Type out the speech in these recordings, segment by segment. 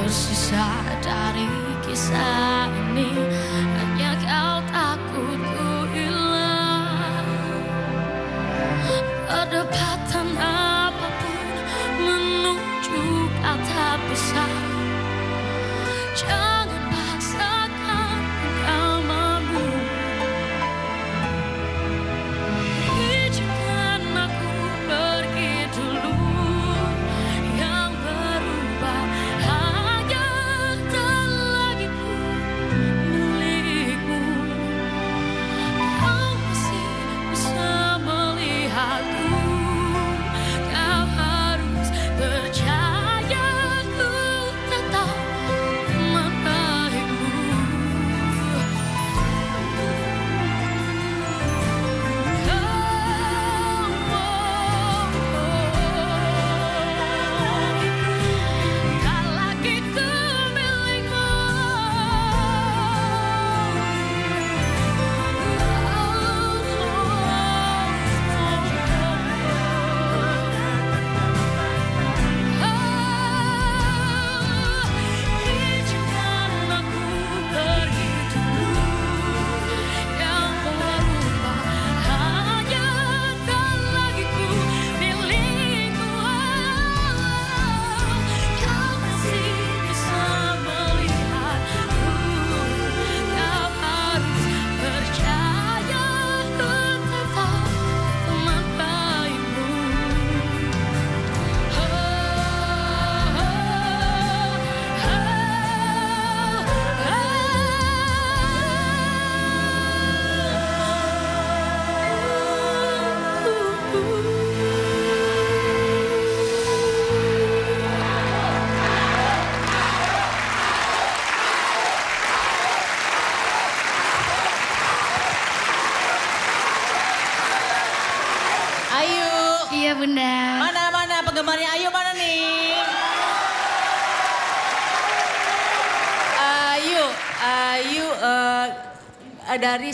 tersisa dari kisah ini. Hanya kau takut ku hilang. Perdebatan bunda Mana mana penggemarnya Ayu mana nih? Ayu, Ayu eh, dari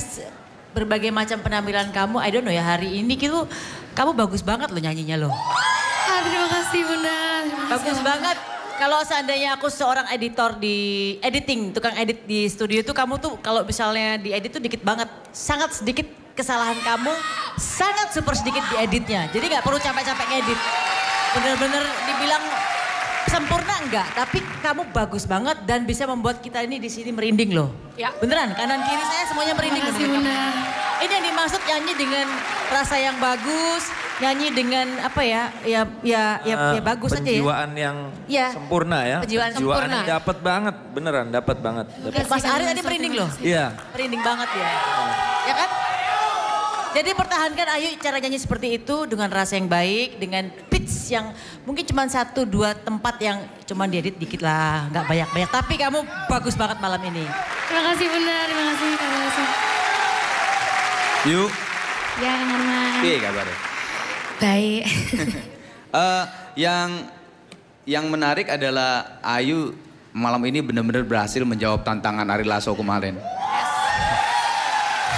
berbagai macam penampilan kamu, I don't know ya hari ini gitu kamu bagus banget loh nyanyinya loh. ah, Terima kasih bunda Terima kasih, Bagus banget. Kalau seandainya aku seorang editor di editing, tukang edit di studio itu kamu tuh kalau misalnya di edit tuh dikit banget. Sangat sedikit kesalahan kamu, sangat super sedikit di editnya. Jadi nggak perlu capek-capek ngedit. Bener-bener dibilang sempurna enggak, tapi kamu bagus banget dan bisa membuat kita ini di sini merinding loh. Ya. Beneran, kanan kiri saya semuanya merinding. Ini yang dimaksud nyanyi dengan rasa yang bagus, nyanyi dengan apa ya, ya ya ya, ya Eh, bagus aja ya. penjiwaan yang Iya. sempurna ya. Penjiwaan sempurna. dapat banget, beneran dapat banget. Dapet. Mas Ari tadi merinding loh. Iya. Merinding banget ya. Ya kan? Jadi pertahankan Ayu cara nyanyi seperti itu dengan rasa yang baik, dengan pitch yang mungkin cuma satu dua tempat yang cuma diedit dikit lah, nggak banyak-banyak. Tapi kamu bagus banget malam ini. Terima kasih bunda Terima kasih Terima kasih Yuk, Ya Kang Arman piye kabarnya? Baik Eh, yang yang menarik adalah Ayu malam ini benar-benar berhasil menjawab tantangan Ari Lasso kemarin.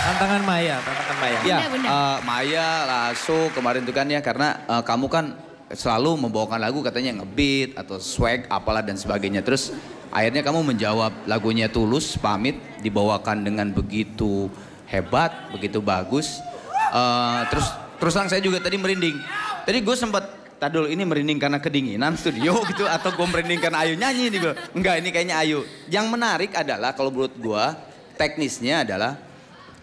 Tantangan Maya, tantangan Maya. Ya, Bunda, bunda. eh, Maya, Lasso kemarin itu kan ya karena eh, kamu kan selalu membawakan lagu katanya ngebeat atau swag apalah dan sebagainya. Terus akhirnya kamu menjawab lagunya Tulus pamit dibawakan dengan begitu hebat, begitu bagus. Eh, terus terus terang saya juga tadi merinding. Tadi gue sempat Tadul ini merinding karena kedinginan studio gitu atau gue merinding karena Ayu nyanyi nih gue. Enggak ini kayaknya Ayu. Yang menarik adalah kalau menurut gue teknisnya adalah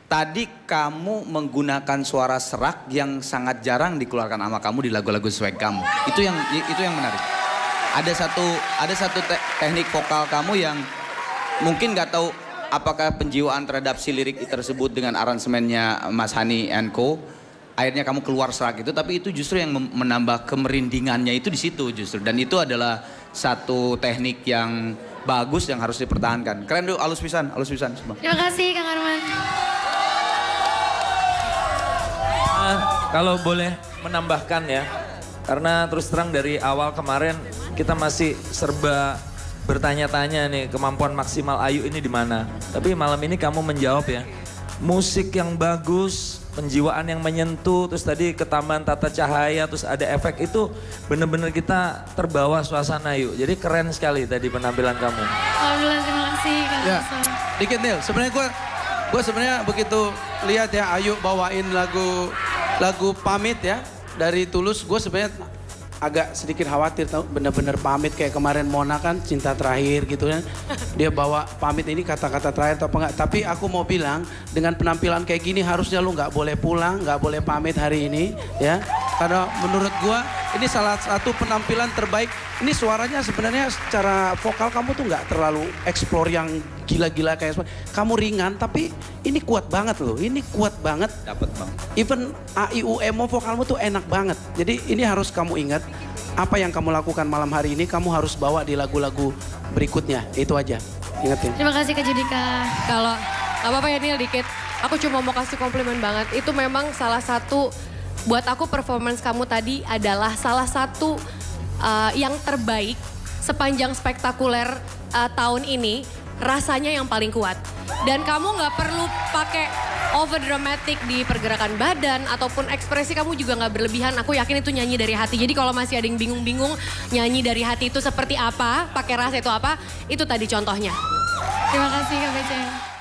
Tadi kamu menggunakan suara serak yang sangat jarang dikeluarkan sama kamu di lagu-lagu swag kamu. Itu yang itu yang menarik. Ada satu ada satu te- teknik vokal kamu yang mungkin nggak tahu apakah penjiwaan terhadap si lirik tersebut dengan aransemennya Mas Hani and Co. Akhirnya kamu keluar serak itu, tapi itu justru yang menambah kemerindingannya itu di situ justru. Dan itu adalah satu teknik yang bagus yang harus dipertahankan. Keren tuh, alus pisan, alus pisan. semua. Terima kasih Kang Arman. Kalau boleh menambahkan ya, karena terus terang dari awal kemarin kita masih serba bertanya-tanya nih kemampuan maksimal Ayu ini di mana. Tapi malam ini kamu menjawab ya, musik yang bagus, penjiwaan yang menyentuh, terus tadi ketambahan tata cahaya, terus ada efek itu bener-bener kita terbawa suasana Ayu. Jadi keren sekali tadi penampilan kamu. Alhamdulillah terima kasih Kak Ya, dikit Nil. Sebenarnya gue gue sebenarnya begitu lihat ya Ayu bawain lagu lagu pamit ya dari Tulus, gue sebenarnya agak sedikit khawatir tau bener-bener pamit kayak kemarin Mona kan cinta terakhir gitu kan. Dia bawa pamit ini kata-kata terakhir atau apa enggak tapi aku mau bilang dengan penampilan kayak gini harusnya lu nggak boleh pulang nggak boleh pamit hari ini ya. Karena menurut gua ini salah satu penampilan terbaik. Ini suaranya sebenarnya secara vokal kamu tuh nggak terlalu explore yang gila-gila kayak kamu ringan tapi ini kuat banget loh ini kuat banget Dapat bang. even AIUMO vokalmu tuh enak banget. Jadi ini harus kamu ingat apa yang kamu lakukan malam hari ini kamu harus bawa di lagu-lagu berikutnya. Itu aja. Ingetin. Terima kasih Kak Judika. Kalau apa-apa ya Nil dikit. Aku cuma mau kasih komplimen banget. Itu memang salah satu buat aku performance kamu tadi adalah salah satu uh, yang terbaik sepanjang spektakuler uh, tahun ini. Rasanya yang paling kuat. Dan kamu nggak perlu pakai over dramatic di pergerakan badan ataupun ekspresi kamu juga nggak berlebihan. Aku yakin itu nyanyi dari hati. Jadi kalau masih ada yang bingung-bingung nyanyi dari hati itu seperti apa, pakai rasa itu apa, itu tadi contohnya. Terima kasih Kak BCM.